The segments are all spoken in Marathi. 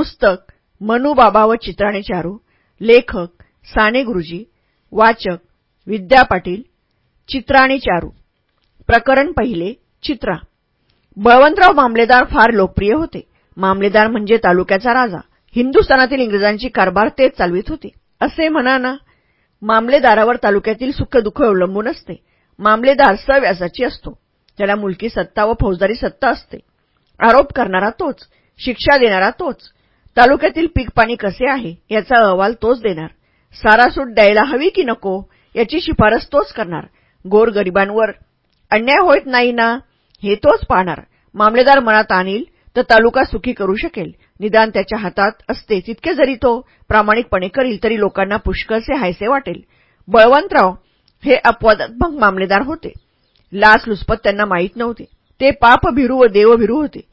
पुस्तक मनुबाबा व चित्राणे चारू लेखक साने गुरुजी वाचक विद्या पाटील चित्राणे चारू. प्रकरण पहिले चित्रा. बळवंतराव मामलेदार फार लोकप्रिय होते. मामलेदार म्हणजे तालुक्याचा राजा. हिंदुस्थानातील इंग्रजांची कारभार तेच चालवित होते. असे म्हणा ना मामलेदारावर तालुक्यातील सुखदुःख अवलंबून असते. मामलेदार सव्यासाची असतो. त्याला मुलकी सत्ता व फौजदारी सत्ता असते. आरोप करणारा तोच. शिक्षा देणारा तोच. तालुक्यातील पीक पाणी कसे आहे याचा अहवाल तोच देणार. सारासूट द्यायला हवी की नको याची शिफारस तोच करणार. गोरगरिबांवर अन्याय होत नाही ना हे तोच पाहणार. मामलेदार मनात आणील तर तालुका सुखी करू शकेल. निदान त्याच्या हातात असते तितके जरी तो प्रामाणिकपणे करील तरी लोकांना पुष्कळसे हायसे वाटेल. बळवंतराव हे अपवादात्मक मामलेदार होते. लाच लुचपत त्यांना माहीत नव्हते. ते पापभिरू व देवभिरू होते.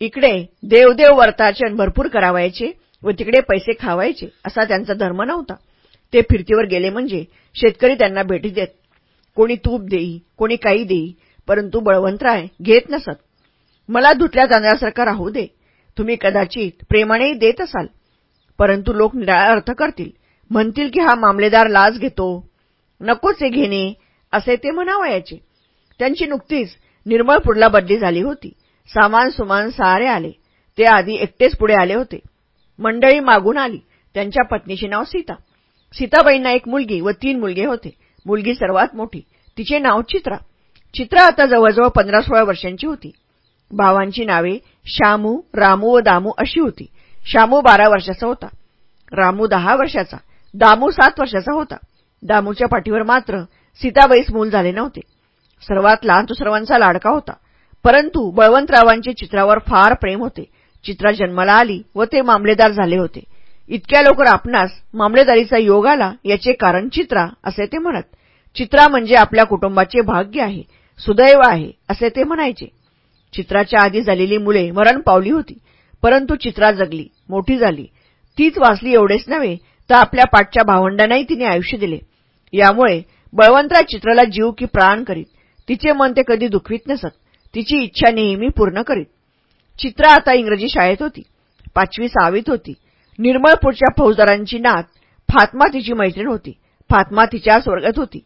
इकडे देवदेव वर्ताचन भरपूर करावायचे व तिकडे पैसे खावायचे असा त्यांचा धर्म नव्हता. ते फिरतीवर गेले म्हणजे शेतकरी त्यांना भेटी देत. कोणी तूप देई कोणी काही देई परंतु बळवंतराय घेत नसत. मला धुतल्या तांदळासारखा राहू दे. तुम्ही कदाचित प्रेमानेही देत असाल. परंतु लोक निराळा अर्थ करतील. म्हणतील की हा मामलेदार लाच घेतो. नकोचे घेणे असे ते म्हणावयाचे. त्यांची नुकतीच निर्मळपूरला बदली झाली होती. सामान सुमान सारे आले. ते आधी एकटेच पुढे आले होते. मंडळी मागून आली. त्यांच्या पत्नीचे नाव सीता. सीताबाईंना एक मुलगी व तीन मुलगे होते. मुलगी सर्वात मोठी. तिचे नाव चित्रा. चित्रा आता जवळजवळ पंधरा सोळा वर्षांची होती. भावांची नावे श्यामू रामू व दामू अशी होती. श्यामू बारा वर्षाचा होता. रामू दहा वर्षाचा. दामू सात वर्षाचा होता. दामूच्या पाठीवर मात्र सीताबाईस मूल झाले नव्हते. सर्वात लहान तो सर्वांचा लाडका होता. परंतु बळवंतरावांचे चित्रावर फार प्रेम होते. चित्रा जन्माला आली व ते मामलेदार झाले होते. इतक्या लवकर आपणास मामलेदारीचा योग आला याचे कारण चित्रा असे ते म्हणत. चित्रा म्हणजे आपल्या कुटुंबाचे भाग्य आहे सुदैव आहे असे ते म्हणायचे. चित्राच्या आधी झालेली मुले मरण पावली होती परंतु चित्रा जगली मोठी झाली. तीच वाचली एवढेच नव्हे तर आपल्या पाठच्या भावंडांनाही तिने आयुष्य दिले. यामुळे बळवंतराव चित्राला जीव की प्राण करीत तिचे मन ते कधी दुखवीत नसत. तिची इच्छा नेहमी पूर्ण करीत. चित्रा आता इंग्रजी शाळेत होती. पाचवी सहावीत होती. निर्मळपूरच्या फौजदारांची नात फातमा तिची मैत्रीण होती. फातमा तिच्याच वर्गात होती.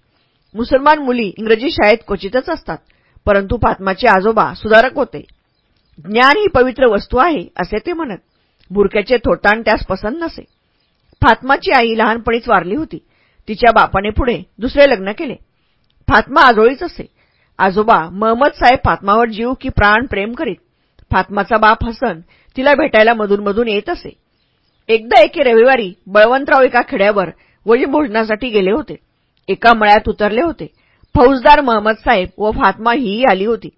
मुसलमान मुली इंग्रजी शाळेत क्वचितच असतात परंतु फातमाचे आजोबा सुधारक होते. ज्ञान ही पवित्र वस्तू आहे असे ते म्हणत बुरक्याचे थोटाण त्यास पसंत नसे. फातमाची आई लहानपणीच वारली होती. तिच्या बापाने पुढे दुसरे लग्न केले. फातमा आजोळीच असे. आजोबा महमद साहेब फातमावर जीव की प्राण प्रेम करीत. फातमाचा बाप हसन तिला भेटायला मधून येत असे. एकदा एके रविवारी बळवंतराव एका खेड्यावर वजी भोजनासाठी गेले होते. एका मळ्यात उतरले होते. फौजदार महम्मद साहेब व फातमा हीही आली होती.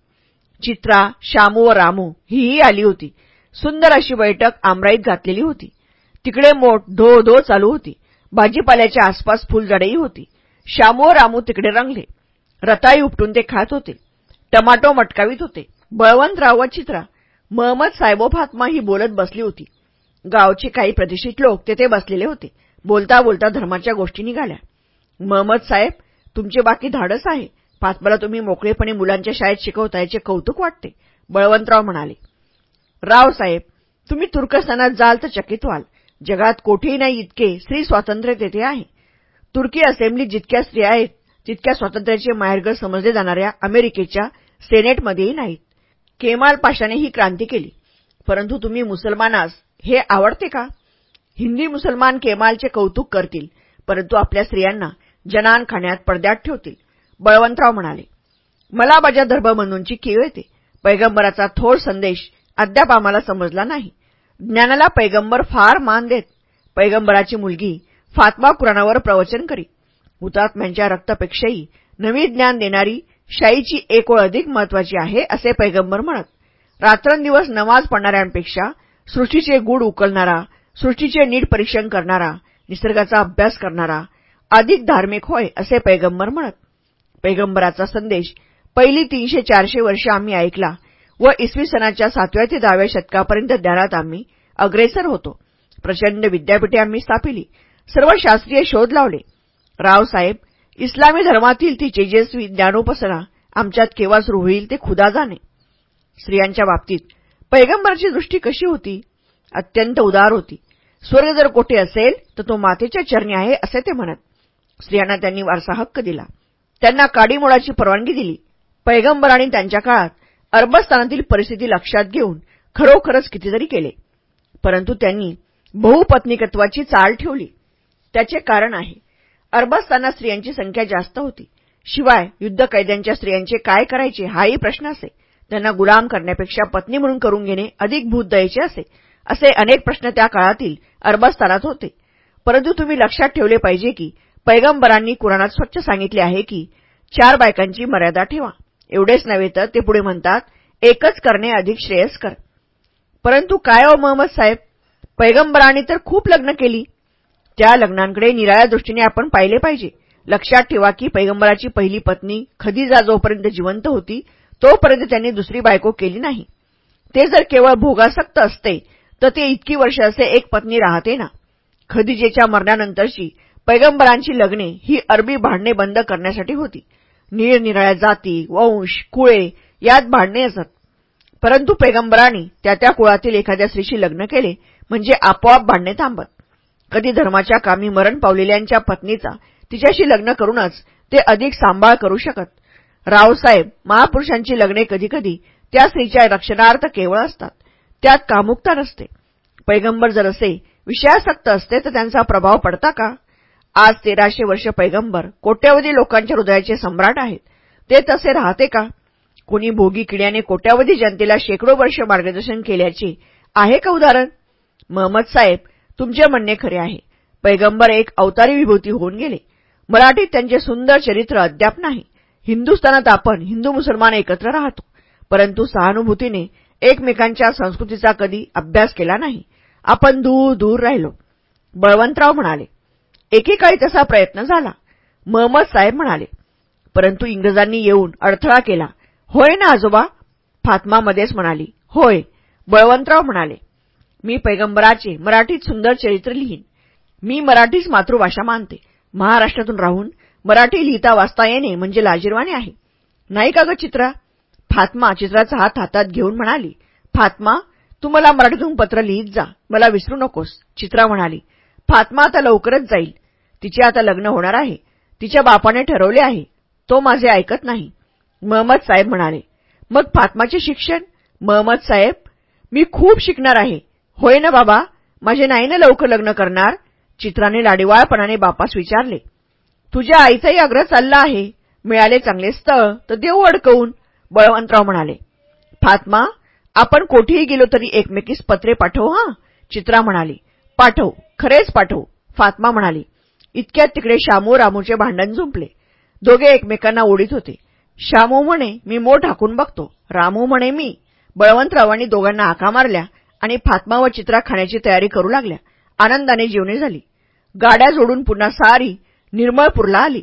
चित्रा शामू व रामू हीही आली होती. सुंदर अशी बैठक आमराईत घातलेली होती. तिकडे मोठ धो धो चालू होती. भाजीपाल्याच्या आसपास फुलझाडेही होती. शामू व रामू तिकडे रंगले. रताई उपटून ते खात होते. टमाटो मटकावीत होते. बळवंतराव व चित्रा महमद साहेबोफात्मा फातमा ही बोलत बसली होती. गावचे काही प्रतिष्ठित लोक तेथे बसलेले होते. बोलता बोलता धर्माच्या गोष्टी निघाल्या. महमद साहेब तुमचे बाकी धाडस आहे. फातमाला तुम्ही मोकळेपणे मुलांच्या शाळेत शिकवता याचे कौतुक वाटते. बळवंतराव म्हणाले रावसाहेब तुम्ही तुर्कस्थानात जाल तर चकित व्हाल. जगात कोठेही नाही इतके स्त्री स्वातंत्र्य तेथे आहे. तुर्की असेंब्लीत जितक्या स्त्रिया आहेत तितक्या स्वातंत्र्याचे माहेरघर समजले जाणाऱ्या अमेरिकेच्या सेनेटमध्येही नाहीत. केमाल पाशाने ही क्रांती केली. परंतु तुम्ही मुसलमानास हे आवडते का? हिंदी मुसलमान केमालचे कौतुक करतील परंतु आपल्या स्त्रियांना जनान खाण्यात पडद्यात ठेवतील बळवंतराव म्हणाले. मला माझ्या धर्मबंधूंची कीव येते. पैगंबराचा थोर संदेश अद्याप आम्हाला समजला नाही. ज्ञानाला पैगंबर फार मान देत. पैगंबराची मुलगी फातमा कुराणावर प्रवचन करी हुतात्म्यांच्या रक्तापेक्षाही नवी ज्ञान देणारी शाईची एक ओळ अधिक महत्वाची आहे असे पैगंबर म्हणत. रात्रंदिवस नमाज पडणाऱ्यांपेक्षा सृष्टीचे गुढ उकलणारा सृष्टीचे नीट परीक्षण करणारा निसर्गाचा अभ्यास करणारा अधिक धार्मिक होय असे पैगंबर म्हणत. पैगंबराचा संदेश पहिली तीनशे चारशे वर्ष आम्ही ऐकला व इसवी सणाच्या सातव्या ते दहाव्या शतकापर्यंत ज्ञानात आम्ही अग्रेसर होतो. प्रचंड विद्यापीठे आम्ही स्थापिली. सर्व शास्त्रीय शोध लावले. रावसाहेब इस्लामी धर्मातील ती तेजस्वी ज्ञानोपासना आमच्यात केव्हा सुरू होईल ते खुदा जाणे. स्त्रियांच्या बाबतीत पैगंबराची दृष्टी कशी होती? अत्यंत उदार होती. स्वर्ग जर कोठे असेल तर तो मातेच्या चरणी आहे असे ते म्हणत. स्त्रियांना त्यांनी वारसा हक्क दिला. त्यांना काडीमोडाची परवानगी दिली. पैगंबरांनी त्यांच्या काळात अरबस्थानातील परिस्थिती लक्षात घेऊन खरोखरच कितीतरी केले. परंतु त्यांनी बहुपत्निकत्वाची चाल ठेवली. त्याचे कारण आहे अरबस्ताना स्त्रियांची संख्या जास्त होती. शिवाय युद्ध कैद्यांच्या स्त्रियांचे काय करायचे हाही प्रश्न असे. त्यांना गुलाम करण्यापेक्षा पत्नी म्हणून करून घेणे अधिक भूत असे असे अनेक प्रश्न त्या काळातील अरबस्थानात होते. परंतु तुम्ही लक्षात ठेवले पाहिजे की पैगंबरांनी कुराणात स्वच्छ सांगितले आहे की चार बायकांची मर्यादा ठेवा. एवढेच नव्हे तर ते पुढे म्हणतात एकच करणे अधिक श्रेयस्कर. परंतु काय ओ मोहम्मद साहेब? पैगंबरांनी तर खूप लग्न केली. त्या लग्नांकडे निराळ्या दृष्टीने आपण पाहिले पाहिजे. लक्षात ठेवा की पैगंबराची पहिली पत्नी खदिजा जोपर्यंत जिवंत होती तोपर्यंत त्यांनी दुसरी बायको केली नाही. ते जर केवळ भोगासक्त असते तर ते इतकी वर्ष असे एक पत्नी राहते ना. खदिजेच्या मरणानंतरची पैगंबरांची लग्ने ही अरबी भांडणे बंद करण्यासाठी होती. निरनिराळ्या जाती वंश कुळे यात भांडणे असत. परंतु पैगंबरांनी त्या त्या कुळातील एखाद्या स्त्रीशी लग्न केले म्हणजे आपोआप भांडणे थांबत. कधी धर्माच्या कामी मरण पावलेल्यांच्या पत्नीचा तिच्याशी लग्न करूनच ते अधिक सांभाळ करू शकत. रावसाहेब महापुरुषांची लग्ने कधीकधी त्या स्त्रीच्या रक्षणार्थ केवळ असतात. त्यात कामुकता नसते. पैगंबर जर असे विषयासक्त असते तर त्यांचा प्रभाव पडता का? आज तेराशे वर्ष पैगंबर कोट्यावधी लोकांच्या हृदयाचे सम्राट आहेत. ते तसे राहते का? कोणी भोगी किड्याने कोट्यावधी जनतेला शेकडो वर्ष मार्गदर्शन केल्याचे आहे का उदाहरण? महमद साहेब तुमचे म्हणणे खरे आहे. पैगंबर एक अवतारी विभूती होऊन गेले. मराठीत त्यांचे सुंदर चरित्र अद्याप नाही. हिंदुस्थानात आपण हिंदू मुसलमान एकत्र राहतो. परंतु सहानुभूतीने एकमेकांच्या संस्कृतीचा कधी अभ्यास केला नाही. आपण दूर दूर राहिलो. बळवंतराव म्हणाले एकेकाळी तसा प्रयत्न झाला. महमद साहेब म्हणाले परंतु इंग्रजांनी येऊन अडथळा केला. होय ना आजोबा? फात्मा मध्येच म्हणाली होय. बळवंतराव म्हणाले मी पैगंबराचे मराठीत सुंदर चरित्र लिहीन. मी मराठीच मातृभाषा मानते. महाराष्ट्रातून राहून मराठी लिहिता वाचता येणे म्हणजे लाजीरवाने आहे. नाही का ग चित्रा फात्मा चित्राचा हात हातात घेऊन म्हणाली फात्मा तू मला मराठीतून पत्र लिहित जा. मला विसरू नकोस चित्रा म्हणाली. फात्मा आता लवकरच जाईल. तिचे आता लग्न होणार आहे. तिच्या बापाने ठरवले आहे. तो माझे ऐकत नाही. महम्मद साहेब म्हणाले. मग फात्माचे शिक्षण? महम्मद साहेब मी खूप शिकणार आहे. होय ना बाबा माझे नाही ना लवकर लग्न करणार. चित्राने लाडीवाळपणाने बापास विचारले तुझ्या आईचाही आग्रह चालला आहे. मिळाले चांगले स्थळ तर देऊ अडकवून. बळवंतराव म्हणाले फातमा आपण कोठेही गेलो तरी एकमेकीस पत्रे पाठव हा. चित्रा म्हणाली पाठव खरेच पाठव. फातमा म्हणाली इतक्यात तिकडे शामू रामूचे भांडण झुंपले. दोघे एकमेकांना ओढीत होते. शामू म्हणे मी मोठ हाकून बघतो. रामू म्हणे मी. बळवंतरावांनी दोघांना आका मारल्या. आणि फात्मा व चित्रा खाण्याची तयारी करू लागल्या. आनंदाने जेवणे झाली. गाड्या जोडून पुन्हा सारी निर्मळपूरला आली.